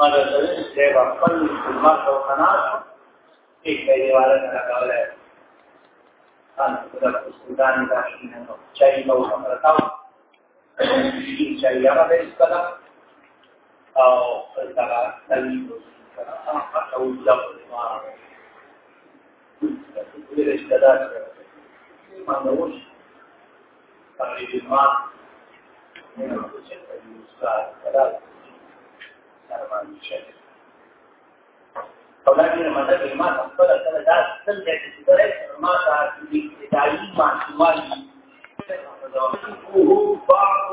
مدرسه سے خپل خدمت أو قناعت ایک دیواله نه کاوله آن د سودان د شینو چای نو خبرتاو چې چای هغه د استلا آو دا تللی أو دا ما د استدار ما نوش. تقریبا ما نه چې د سرمان شي اولادونه مدد ما دا څل دې چې درې ما ته دې ابتدایي معلومات هو بعض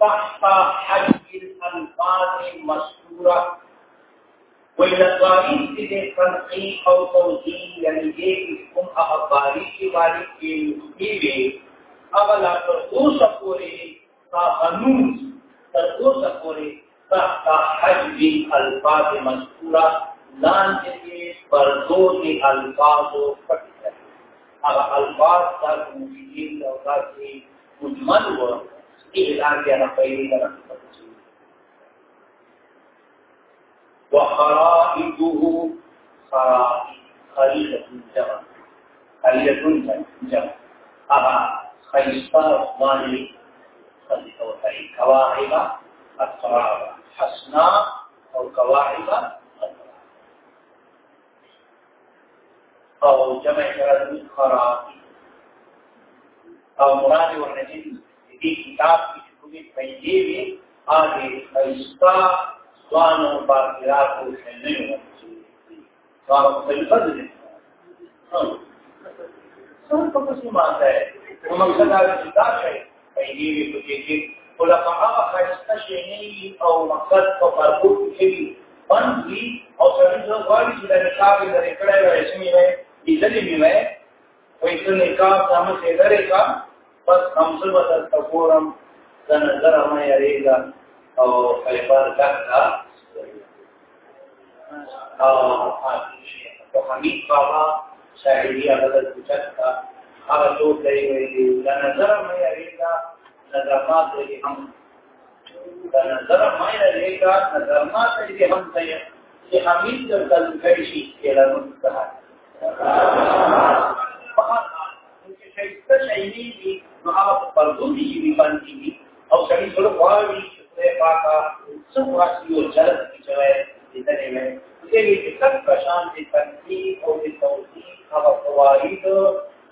تحت حج الألفاظ المذكورة وإذا قائل دې تنقي أو توجيه يعني دې کوم اخباري کې باندې کې وي اولا تر اوسه پورې تا قانون تر اوسه تحت حج الألفاظ المذكورة لاندې کې پردو دي الفاظو پټ کړي هغه الفاظ تاسو موجودین أو تاسو مجمل و اعلان کې نه پیلې نه وخرائطه خرائط خليلة الجمع خليلة الجمع أها خيصة مالي خليلة وخير كواعب الصرابة حسنا اور قواعدہ اور جمع کرد خرابی اور مراد و نجم کتاب کی حکومت میں آگے ایسا سوان و باقیات کو شہنے ہونا چاہیے سوان و مختلفت نہیں سب کو کچھ مانتا ہے وہ مقصدہ کتاب ہے میں یہ بھی خو لکه هغه ښایسته شی او مقصد په فرقو کې وي. بند وي او سړي زه غواړي چې د نکاح یې لرې کړی وای اسمي وای لیدلې مې وای. وایي ته نکاح سم سي درې کا بس هم څه بدل تکورم د نظر ما یریږي او خیبر کړه او په حمید بابا شاعري هغه د چټکا هغه ټول دی وایي د نظر ما یریږي نظرات لري هم دا نظر ما یې لري دا نظرات لري هم ته چې حمید تر کلم کوي شي کله نو څه نو هغه پردو دي چې باندې او سړي سره واوي چې پاکا څو واسي او جلد کې چوي دې ته نه دې کې څه پرشان دي تنظیم او دې توصیف هغه قواعد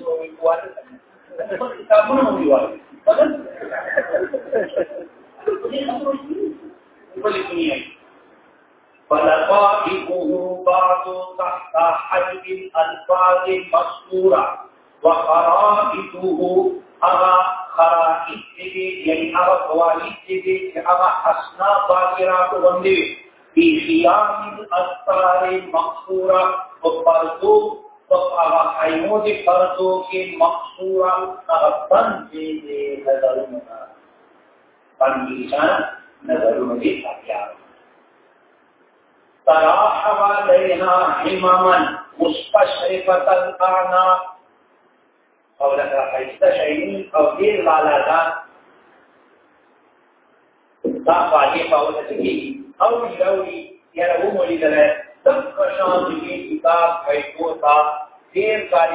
یو واټه کتابونه مو یوالي بدل ولې دنیا فلقائقه بعض تحت حجب الألفاظ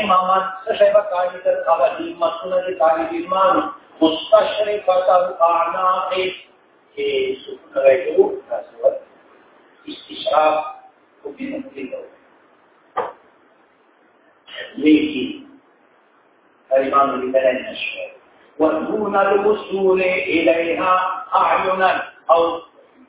مامان سشیبہ قائدت اب حلمتون دے طالب ایمان مستشرفت الاعناق کہ سکن غیرو استشراف مطلب ہو لكن الإمام لبلد الشعر ودون الوصول إليها أعينا أو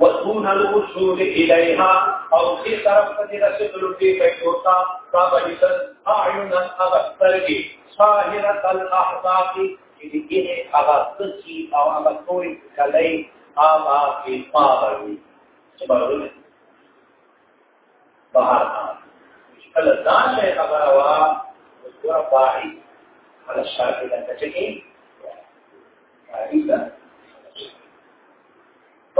وَدُونَ الْوُصُولِ إِلَيْهَا او کی طرف ته رسول دی پیغمبرتا صاحبت اعینا ابصر کی ظاهرت الاحزاب کی دغه هغه سچي او هغه ټول کلی آما کی پاوروي سبحان بهر الله ځان له خبره وا ورا باهي على الشاهد ان تجي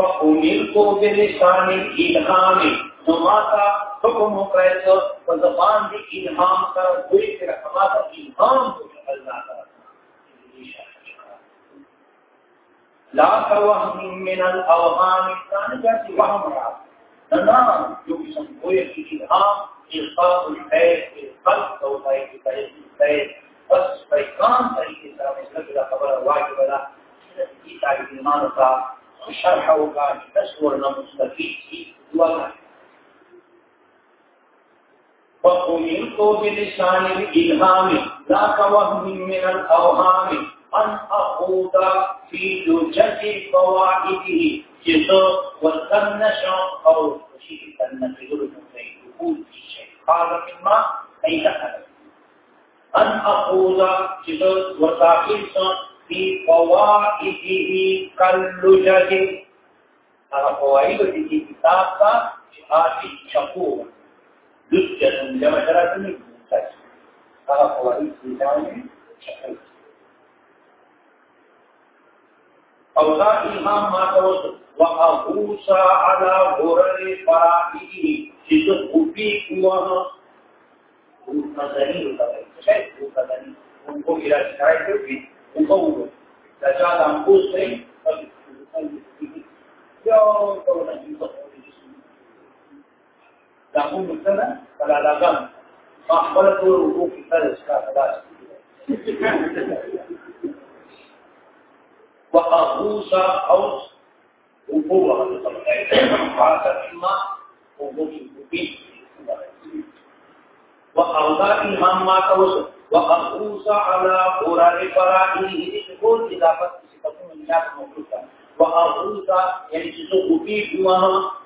فَأُمِرْتُ بِلِسَانِ الْإِلْحَامِ نُمَاتَ حُکُمُ قَيْسَ وَزَبَانْ دِ الْإِلْحَامْ کَرَ بُلِ فِي رَحْمَاتَ الْإِلْحَامِ بُلِ اللَّهَ کَرَ لَا تَوَحْنِ مِنَ الْأَوْحَامِ تَانِجَةِ وَحْمَرَا نَنَامْ جو قسم بُلِ فِي الْإِلْحَامِ اِلْقَاقُ الْحَيْتِ اِلْقَاقُ الْحَيْتِ اِلْقَاقُ الْحَيْتِ بس پر ایک کام طریقے سے ہمیں سب جدا خبر ہوا کہ بلا کی تاریخ ایمان کا شرح نه مستفید شي دعا وقمت بلسان الإلهام لا كوهم من الأوهام. أن أخوض في لجة فوائده جزء والتنشع أو شيء تنشع دخول في شيء. قال مما أي دخل أن أخوض جزء وتاخير في فوائده كاللجج هذا فوائد دي كتاب کا آتی شکور لجة جمع جرات من هذا فوائد دي جامع شکور او دا امام ما توسط وأغوص على غرر فرائده جزء خوبی کوانا نظری ہوتا ہے شاید وہ نظری ان کو میرا شکایت ہوتی مفوض لا جعل منقوص شيء في تقوم السنة لاغم ما أحبلت الوقوف في ثلاث كافلات وأغوص أوس وقوة فعسى إما وقوف في وأوضاء إمام ما توسط وأخوص على قرار فرائه تقول إضافة صفة من ذات مخلوقة وأخوص ينسسه فيه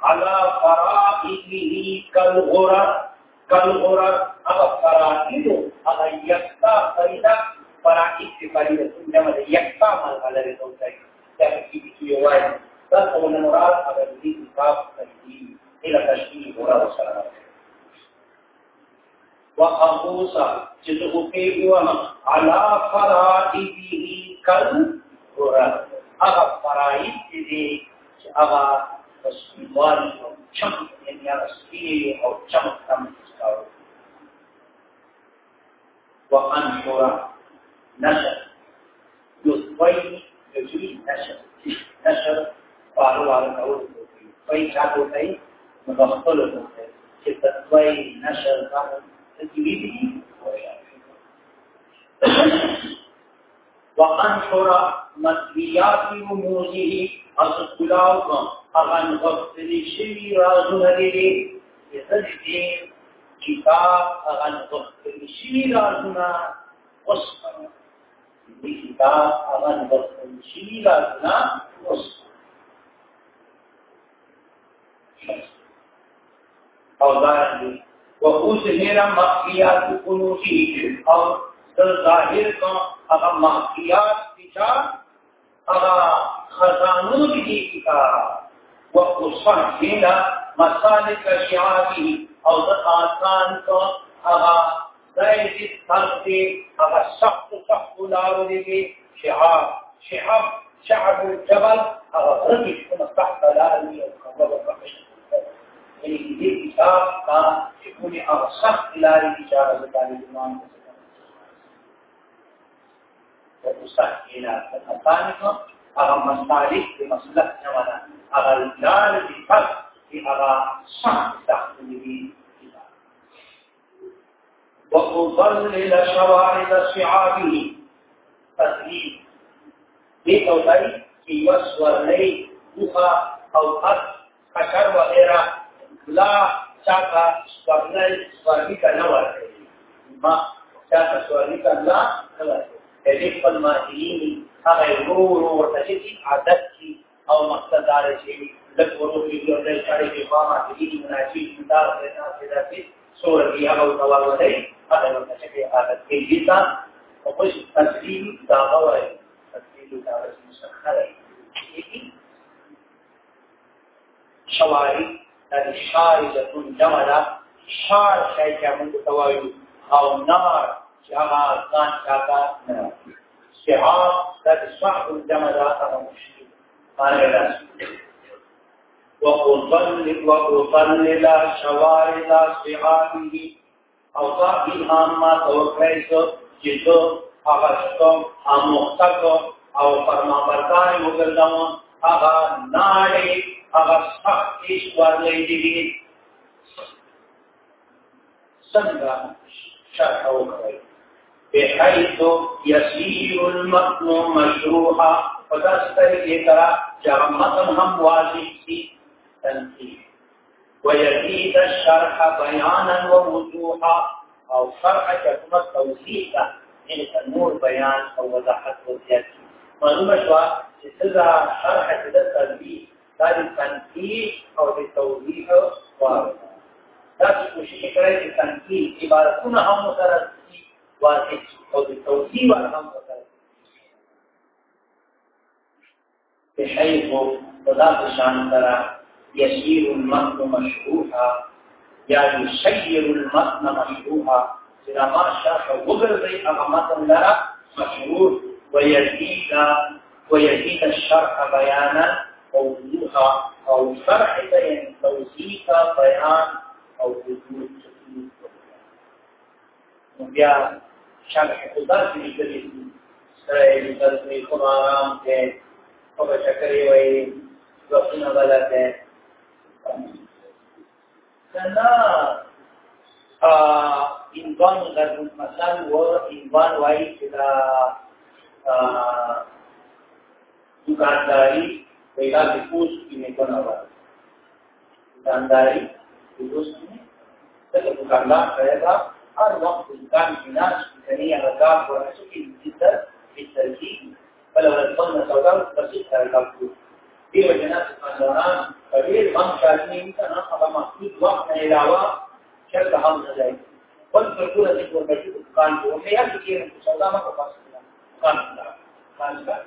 على فرائه كالغرر كالغرر أغا فرائه أغا يكتا فريدا فرائه فريدا سنجمع يكتا مال غلر دوتاي تأكيد في يوائد تأكيد مراد أغا يزيد إضافة فريدي إلى تشكيل غرر وسلامة وأبوسا جزء على فرائده كل غرر أغا فرائد دي أغا تسويوان أو چمك يعني أغا سبيه أو چمك تم تسكاو وأنشر نشر. يطوي يجري نشر نشر على تائی مغفل نشر تجويده وأنشر مطويات رموزه أصدقلاؤكم أغن غفل شوي رازونه لدي يزدين کتاب اغن غفل شوي رازونه وصفر کتاب اغن غفل شوي رازونه وصفر او دارنگی وأظهر مخفيات كنوزه أو ظاهر کا اگر مخفیات پیچا اگر خزانون کی کا وأصححل مسالك شعابه أو آسان کا اگر زید الطرف اگر سخت سخت لارو دیگه شعاب شعب شعب الجبل اگر رجش كما تحت لاري أو خبر الرحش يعني دې کتاب کا چې کومه هغه سخت لارې اشاره د طالبان وتسهيل الأطانق هغه مصالح د مسلک نه ولا هغه لار د فرق چې هغه صح تحویلي وأضلل شواهد صعابه تسليم دې توځي چې وسورلې دوخه أو قد خشر وغيرها. لا چاکا سورنی سورنی کا نور ما چاکا سورنی کا لا نور ایلی پل ماہینی اگر رو رو ورتشتی عادت کی او مقصد دار شي لک ورو کې یو ځای شاري کې پاما دي مناجي انداز دینا چې داسې سور دی هغه ډول ولې هغه نو چې کې عادت کې دي. تا او په تسلیم دا وایي. تسلیم دا مسخره شواري الشارده جمله شار شي چې موږ توایو او نار چې هغه ځان کاته نه شهاب د شعب جمله هغه مشي باندې راځي وقصلل وقصلل شوارد صحابه او صاحب ما توکلیت چې زه هغه ستوم هغه مختک او فرمانبردار وګرځم هغه ناړي ناڑی اغا سختیش ورلی دیگی سنگا شرح وکړي بحيث يسير المتن مشروحا فدستر هم واضح ويزيد الشرح بيانا ووضوحا أو شرح كتما توضيحا يعني النور بيان أو وضاحت وزيادة معلومة شوى شرح دا تنفيذ أو توضيح واضح دا چې کوشش کړی چې تنقید عبارتونه هم سره واضح أو د توضیح ورهم وکړي بحيث وذات شان ترى يسير المتن مشروحا یا يسير المتن مشروحا إذا ما شاء وغرزي أغمتن لرا مشروح ويزيد ويزيد الشرح بيانا ووضوحا أو شرح بيان توضيح بيان أو وضوح بیا شرح خدا سے نکلی سره نکلتی خود آرام थे خود چکری وی وقتنا والا थे کنا عنوان غرب مثلا و عنوان وای چې دا دکانداری پیدا د پوس کې نه کوي دکانداری د پوس کې څنګه دکاندار پیدا هر وقت الإنسان في ناس إمكانية ورسوكي جدا في التركيب فلو نتمنى سوداء بسيط رجاء في وجنات القندران فبير من شاكني يمكن أن أخذ محدود وقت علاوة شرط حمد ذلك قلت فرقولة ذكر بجيب الدكان وحيات كثير من سوداء ما قفص دكان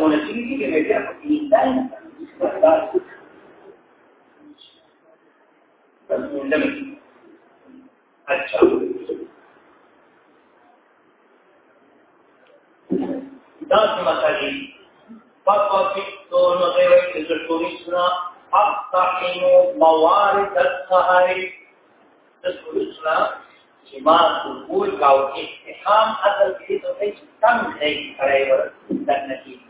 conectivity que me queda porque ni tan اچھا۔ دس مسائل دونوں سنا۔ اب تاکینو موارد السہاری تذکر سنا جماع قبول کا اتحام اصل کی تو ہے تنگ ہے کرے اور تنگ نتیجہ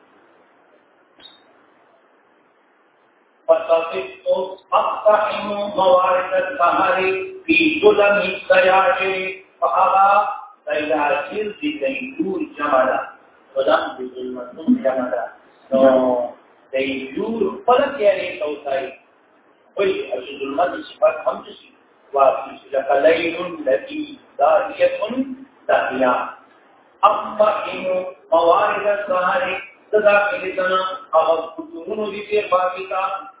فطفقت اقتحم موارد السحر في ظلم السياج في تنكور جمع ده ودم بظلمتون جمع ده نو د یور خپل تیارې توسای وي أو چې ظلمت صفات هم شي واقعي لك ليل الذي داهية اما انو موارد السهر صدا کلیتنا اغا فتورونو دی پیر باقیتا فیستا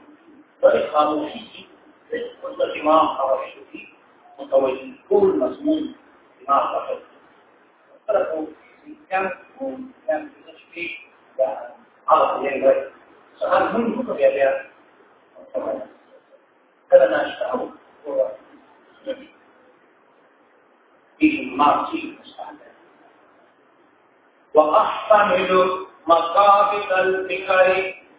دې یا شپې کار ولې خاموشي چې اوس د إمام خاموشي. دي متوجه ټول مضمون چې ځان کوم ځان شپې دا هغه یې سهار موږ کوو بیا بیا کله ناشته أو فيه معصية مستعمل وأحتمل مصابة الفكر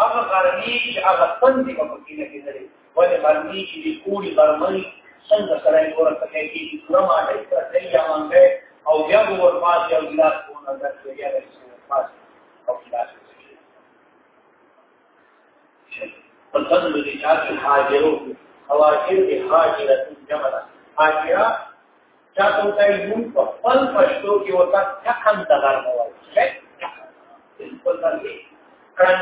هغه غرمي چې هغه څنګه په مدینه کې لري. ولې غرمي چې د کوړي غرمي څنګه سره یې ورته کې نو ما دې څه یې مانګه؟ او بیا ورپاسې او ګلاس په نظر کې یې راځي او ګلاس فضل رجال الحاجرو حواجر الحاجرة جملة حاجرة چاہتا ہوتا ہے یوں کو فل پشتو کی ہوتا چکن دغر ہوا ہے چکن دغر ہوا ہے ہر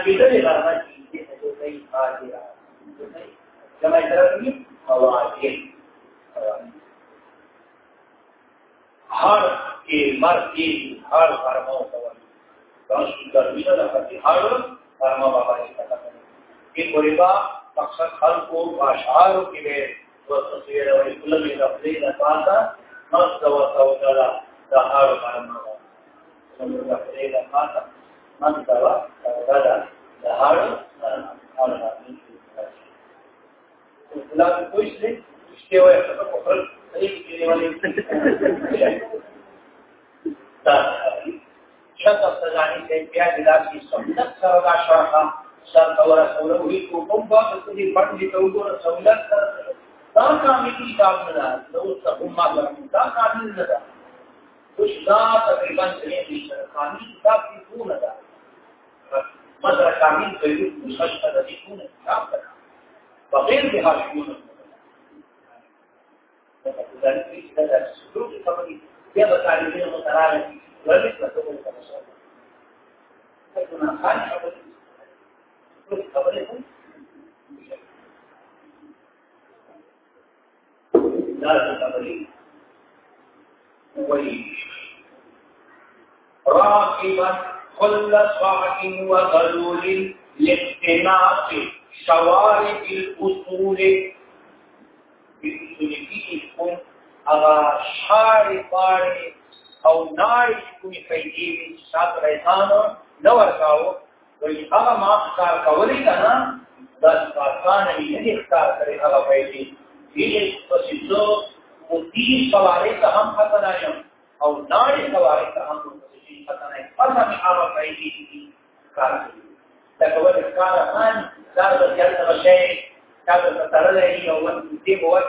مر ہر فرما فرما بابا جی مقصد ہر کو بادشاہ کے مست وسا ہر فرما سمجھا پھر مست و سودا دهار کارما لا کوئی څه چې وایي څه په خپل طریق کې نیولې دا شته ځاني چې بیا د لاسي سنت سره دا شرحه سر اور سوره وی کو کوم با د دې باندې ته وګوره سہولت دا کامل کتاب نه ده نو څه هم ما دا کامل نه ده خوش دا تقریبا څه دي کامل کتاب کې څه نه ده کتاب ده بغیر به حاشیونه ذلك في هذا السلوك متصور لكن خالص راكبا كل صاع وغلول لاقتناص شوارب الأصول. بسلكيكم اغا شاري باري أو ناري شكوني فيديوي سات ريحانو نور کاو وی ما ښکار کولی کنه دا پاکانه یې نه ښکار کړی هغه پیسې دې مدي سوارې ته هم خطر یم أو ناړي سوارې ته هم حسنه فمن عرف عينه كان لکه ولې کار مان دا د جلد غشې دا د تړلې یو ون دې بوي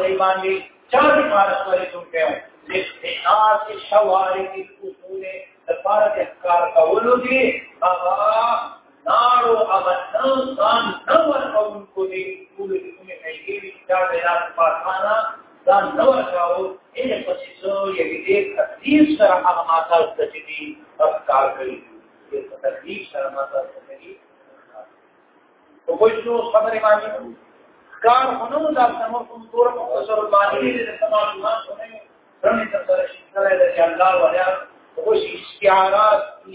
نہیں مان لی چار عمارت پر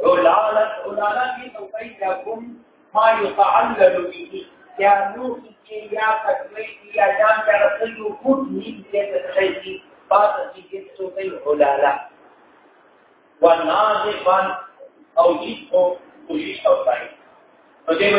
علالت کی توقعی لکم ما يتعلل به. یا نوح کی یا تکوی کی یا جان کا رسل یو خود نیم دیتا تخیزی بات اسی علالا ونازقا أو جیت کو تو دے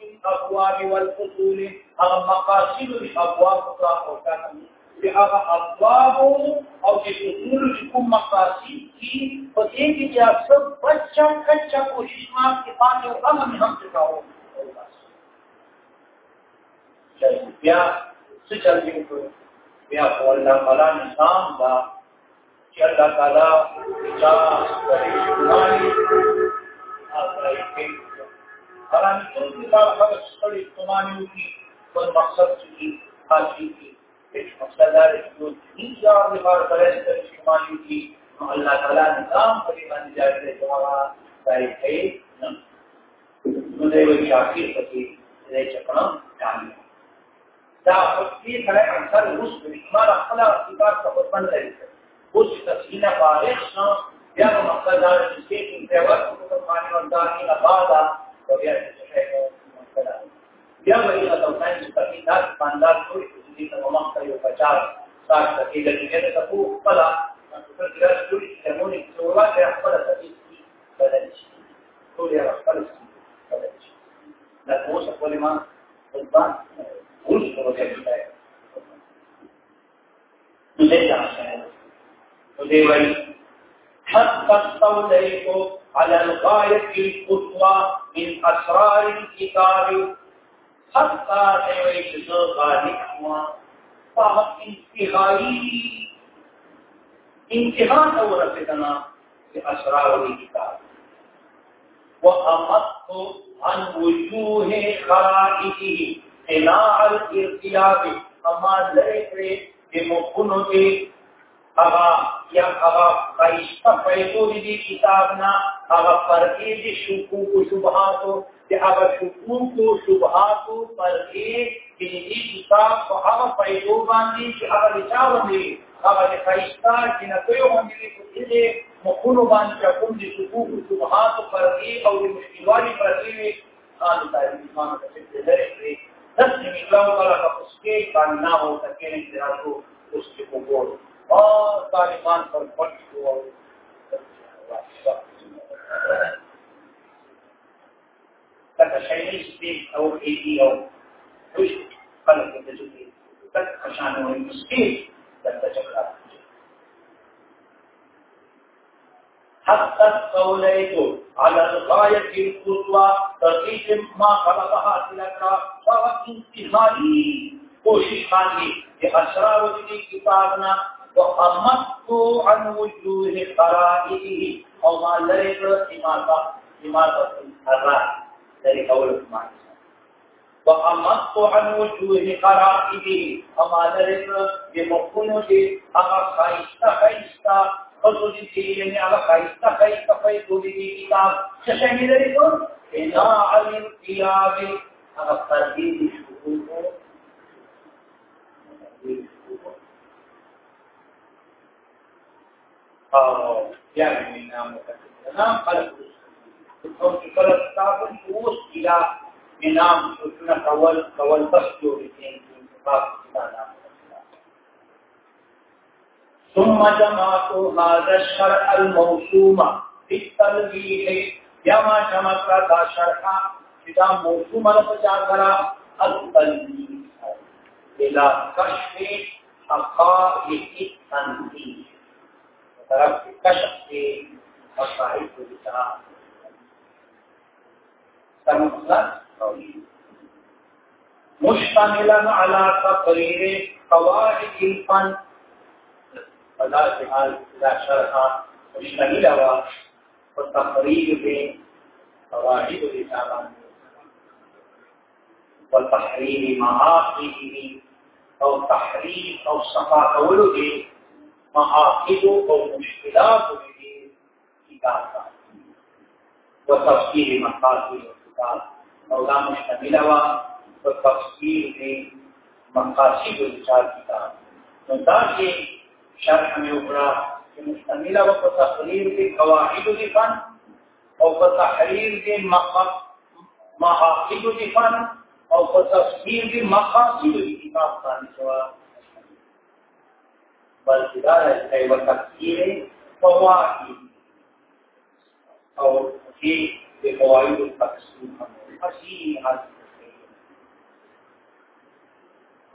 الابواب والفصول هغه مقاصد الابواب او کاته هغه ابواب او چې فصول چې کوم مقاصد کی په دې کې چې تاسو بچا کچا کوشش ما کې باندې او هغه هم څه بیا څه چل کېږي بیا په الله تعالی نظام دا. چې الله تعالی چا غري شمالي هغه کې حرامي ټول کتاب خلق خپل استعمال وکړي پر مقصد کې حاصل کړي هیڅ مقصد دار چې دې یار د بار پر استعمال وکړي نو الله تعالی نظام پرې باندې جاری دی جواب صحیح نه نو دې شاکر پکې دې چکړم کامل. دا خپل سره انصار روس په اجماع خپل اعتبار څخه باندې لري اوس تفصیل فارغ شو بیا نو مقصد دار چې په دې وخت کې په باندې ورته نه أو بیا چې مقصد بیا وایي دا توسان چې په دې باندې ټول چې دې په مخ ته یو پچار سات کې د دې ته په خپل په دې ټول چې موږ څورا کې خپل تفصیل بدل شي ټول یې خپل بدل شي دا اوس په لما ځان اوس په دې کې نو وديوي حتى استوليت على الغاية القصوى من أسرار الكتاب. حتى ديوي غالب هو فهو انتهائي. انتهاء ورثتنا لأسرار الكتاب. وأمدت عن وجوه خرائطه قناع الارتياب. أما لريك بمخنو هغه یا هغه پایښت پیدو دي کتاب نه هغه پرېږ شکوک او شبهات چې هغه شکوک او شبهات پرېږ چې دې کتاب په هغه پیدو باندې چې هغه لچاو دي هغه د پایښت چې نه کوي باندې کوي مخونو باندې کوم دي شکوک او شبهات پرېږ او د مشکلوالي پرېږ خان تعریف خان ته دې دس نکلاو کلا کا اس کے باننا ہو سکے انتراز ہو اس کے کو وګورئ اور طالبان پر پٹ ہوا تتخيل سبيل أو إيدي أو وش قلب التجديد تتخشان والمسكين تتجكر حتى استوليت على الغاية القصوى تقيم ما خلقها تلك فهو انتهائي کوشش بأسرار دي كتابنا وحمدت عن وجوه قرائه او ما لري امامه امامه القراء لري قول عثمان وحمدت عن وجوه قرائه او ما لري بمكنه هغه خایسته خایسته خصوص دي یعنی هغه خایسته خایسته فیضو دي کتاب څه شي لري کو انا علم قیاب هغه ترتیب شکوه أو يعني من نام نام خلق او چې کله تاسو اوس الى انعام سوچنا کول کول بس جوړې دي ثم جمعت هذا الشرع الموسوم في التلويح جمع جمع کا شرع دا موسوم له پچا کرا التلويح الى كشف حقائق التنزيل طرف کشف حقائق الكتاب كمطلق مشتملا على تقرير قواعد الفن. فذلك حال إذا شرح مشتمل هو والتقرير بقواعد الإسلام والتحرير معاقده أو تحرير أو محافظوں اور مشکلات میں کتاب کا وہ تفصیل مقاصد کتاب مولا مشتمل ہوا تو تفصیل میں مقاصد الرسال کتاب. تو تاکہ شرح میں اوپرا کہ مشتمل ہوا تو تقریر کے قواعد الفن اور تحریر کے محافظ الفن اور تفصیل کے مقاصد الکتاب کا نشوار والعبادة وتفسير فواكي أو في بقواعد المقسومة فسيحة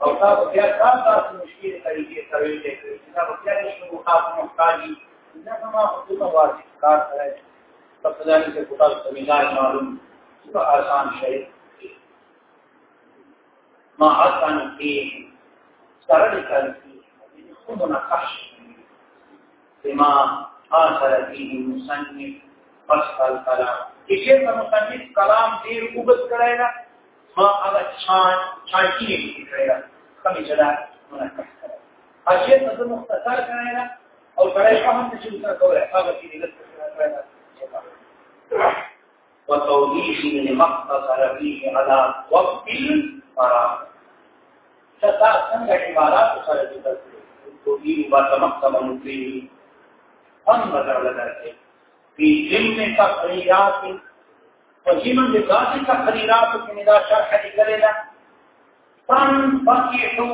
او تاسو بیا تاسو مشکل طریقې سره یې کوي تاسو بیا نشو مخاطب مخاطبي دا هم خپل واضح کار کوي په خدای کې کوټه سمینار معلوم څه آسان شي ما آسان دي سره لیکل خذنا قش بما آثر فيه المصنف فصل الكلام. مصنف کلام ډیر وګت کړای دا ما هغه چان چانکی یې کړی دا کومې جدا منکه اجه ته مختصر کړای دا أو کړای په هم چې څه کوله هغه چې دې کړی دا وتوضيح لمقتصر فيه على وقت الفراغ. شتا څنګه عبارات سره ذکر کړي تقيم وتمكن المسلمين ہم نظر لگا رہے کہ جن کا خیرات وجمن ذاتي کا خیرات کی ندا شرح کرے نا تن فقیحو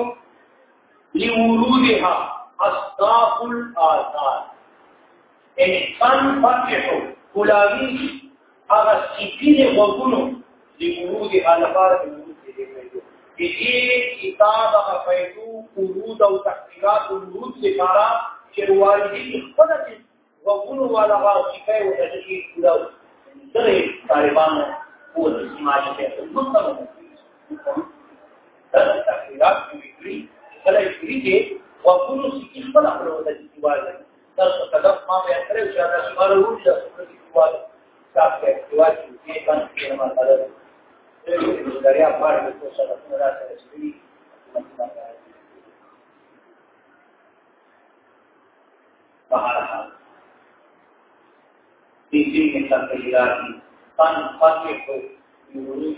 لورودها اصداف الآثار یعنی تن فقیحو کلاوی، اگر سیدین وگنو لورودها لفارت الورود دیکھنے دې کتاب هغه پیدو قرود او تحقیقات ورود لپاره چې والدین خپل دې وګونو والا غوښته او تشکیل کړو درې طالبانو په سماج کې مستمر دا تحقیقات وکړي کله وکړي چې وګونو چې خپل خپل ولې چې والدین تاسو کله ما به اخره چې دا سماره ورته چې والدین تاسو کې چې والدین کې څنګه مرحله dari apa itu salah satu tanpa itu dulu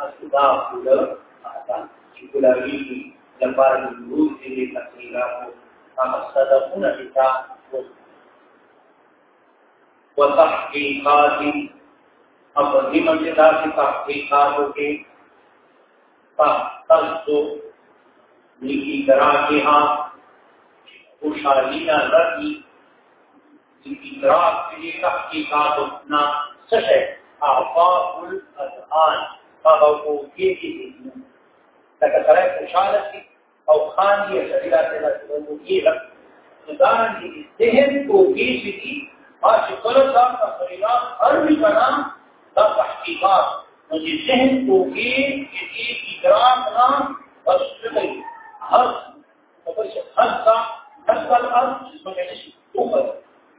asbab sudah ada. Itu lagi lebar dulu ini kehilangan sama saja pun kita. Wahai اب وہی مزیدار کی تحقیقات ہوگی نیکی کرا کے ہاں خوشحالیاں لگی نیکی کرا کے لیے تحقیقات اپنا سچ ہے آفاق الادعان فاہو کے لیے لیکن سرائے خوشحال کی او خان کی اشتیلہ سے لگتا ہے وہ یہ لگتا ذہن کو بھی سکی آج کل کا تقریباً ہر بھی کا نام کنا دا تحقیقات نو چې ذهن کو کې چې ادراک نه بس څه هر په څه هر څه هر څه الارض څه شي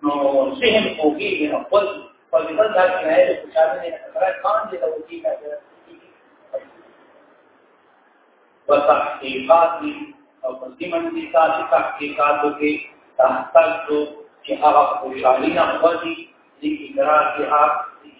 نو ذهن پوهیږي نو خپل په دې باندې دا چې نه خوشاله نه کړه کان دې ته وکی کړه وتحقیقات او قسمن دي تاسو تحقیقاتو کې تحقیق چې هغه خوشالي نه وځي د اقرار کې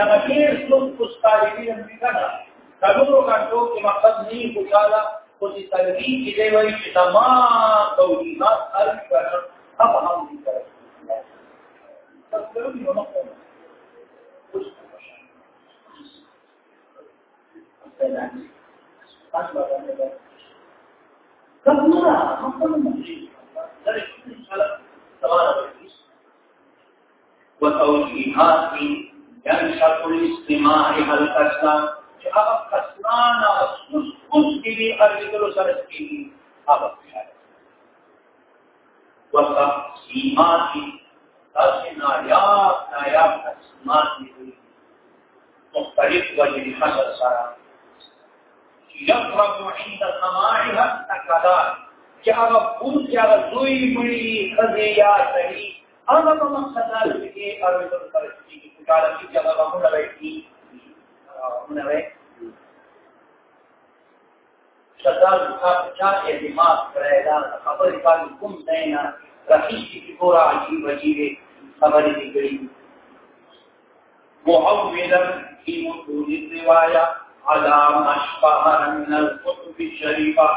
خالي ان جامعیر سوس اوس خالي دي هم کنه کلو کټو کې مقصد نه خوشاله خو دې تلوي کې دی وایي چې تمام توجیهات هر کړه هغه هم دي کوي تاسو یو مقصد؟ وتوجيهات ينشط الاجتماع الكسلان هغه کسلان او سوس اوس کې دی ارګلو سره کېږي هغه وقت سیما کی تاکہ نایاب نایاب کسلان دی ہوئی مختلف وجہ حسر سارا یفرق عند سماعها تکدار چې هغه پور چې هغه زوی مړي خزه یا صحیح هغه مقصد دی چې ارګلو سره کېږي قال في جبل غمر بيتي من رأيك شدار بخار بچار کے دماغ رہدہ خبر پر حکم دینا رحیش کی فوراً عجیب عجیب خبری دکھڑی محولم کی مطولی روایا علام اشبہر من القطب شریفہ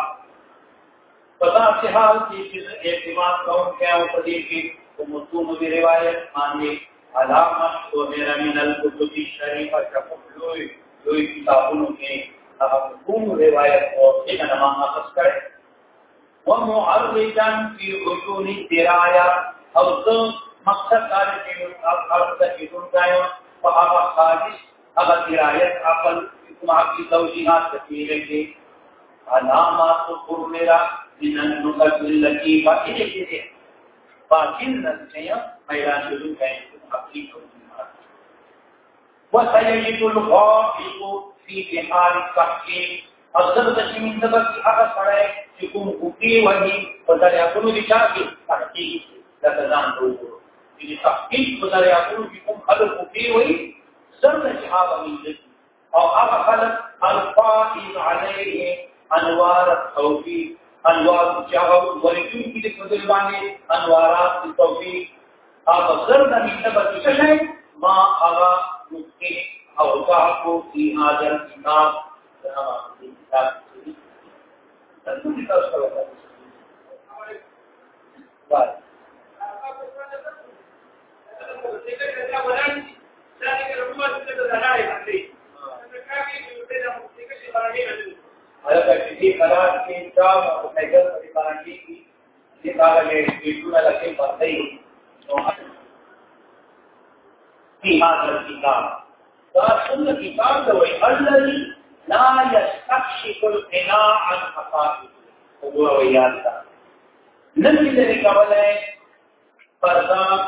پتا سے حال کی جس اعتماد کون کیا اپدے کے وہ مطولی روایت مانے علامت کو میرا من القطبی شریفہ شکل لوئی لوئی کتابوں کے حکوم روایت کو انما اخذ کرے ومعرضاً فی عیون درایا او مقصد دار کے آپ عرض کا جنون گائے خالص، اگر درایت اپن اتماع کی توجیحات تکمیلے کے علامات قر میرا من النقل اللتی فاقی لکھے باقی نسیاں میرا شروع کہیں حقيق وسيجد الغائب في بحار التحقيق اغزر تشمین دبر کی اغا سڑے چکم گوٹی وحی وزریاتونو دی چاکی تحقیق لتزان دوگو یعنی تحقیق وزریاتونو چکم خلق گوٹی وحی زر تشحاب من جد او اغا خلق القائم علیه انوار التوفیق انوار الجغب ورکیو کی دکھ مدلوانے انوارات التوفیق هذا زر نبي تشهي ما هغا نقطه او ضعفه في هذا الكتاب. كما في الكتاب قرار کې دا او پیغام په باندې کې دا له دې ټولو لکه پاتې هذا الكتاب. فأصل الكتاب هو الذي لا يستكشف القناع عن حقائقه وهو وياتا نفي ذلك ولا فرضا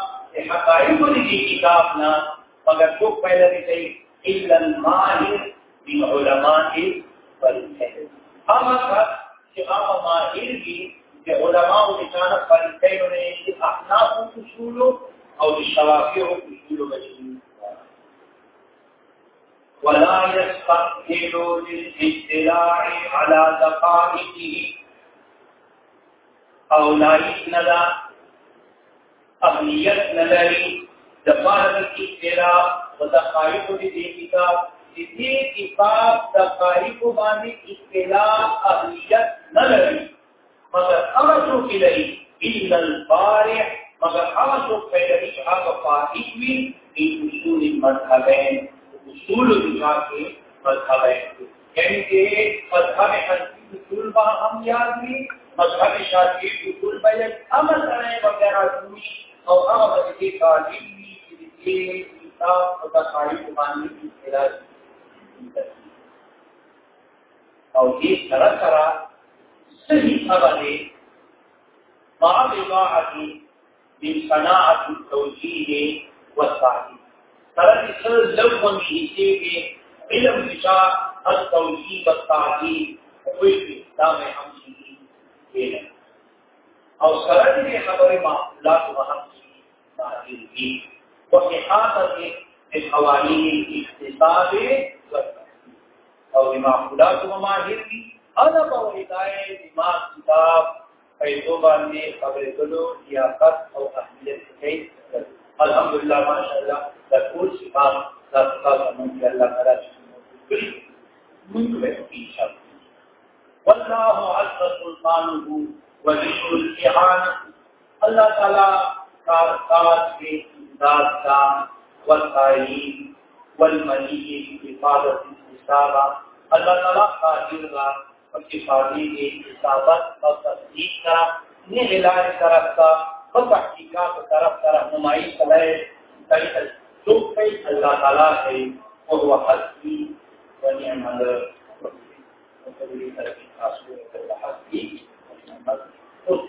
حقائق دي کتاب نه مگر څوک پیدا دي الا الماهر من علماء الفريقين هغه چې هغه ماهر دي د علماء د چانه اصول او د شوافی او اصول بچی ولا يستقبل للاطلاع على دقائقه. او لا يتنلا اهمیت نلري د فارغ اطلاع او دقائق دې کتاب. دې کتاب دقائق باندې اطلاع اهمیت نلري مگر امر تو کې لري الا البارح مگر ہم جو پہلے شاہ کا فاطق بھی ایک اصول مذہب ہے اصول الجا کے مذہب ہے یعنی کہ مذہب حنفی اصول با ہم یاد بھی مذہب شافعی اصول پہلے عمل کریں وغیرہ بھی اور ہاں، ہم مذہبی تعلیم بھی یہ کتاب خدا خالی زبان کی خلاف اور یہ طرح طرح صحیح خبر ہے ماں بواہ کی صناعة التوجيه والتعليم. سره دې سره لوم هي علم بشا التوجيه والتعليم مې هم شي أو سره دې خبره معقولات تعليم دي وإحاطة القوانين الاقتصاد والتعليم. أو معقولات و ماهر دي أنا په هدايه دماغ کتاب پیسو باندې خبرې کولو لیاقت أو اهلیت کوي الحمدلله ماشاءالله د ټول صفات د تاسو باندې الله تعالی کړی موږ به إن شاء الله. والله عز سلطانه وذكر الإعانة. الله تعالی کار کار کې امداد کا والتعلیم والمنی حفاظت حسابا اللہ تعالیٰ قادر را پکی فادی حسابت اور تصدیق کرا نے علاج طرف کا اور تحقیقات طرف کا رہنمائی صلاح طریقہ جو کئی اللہ تعالیٰ ہے اور وہ حد کی ونی مدر وکبری طرف کی خاص کو حد کی اس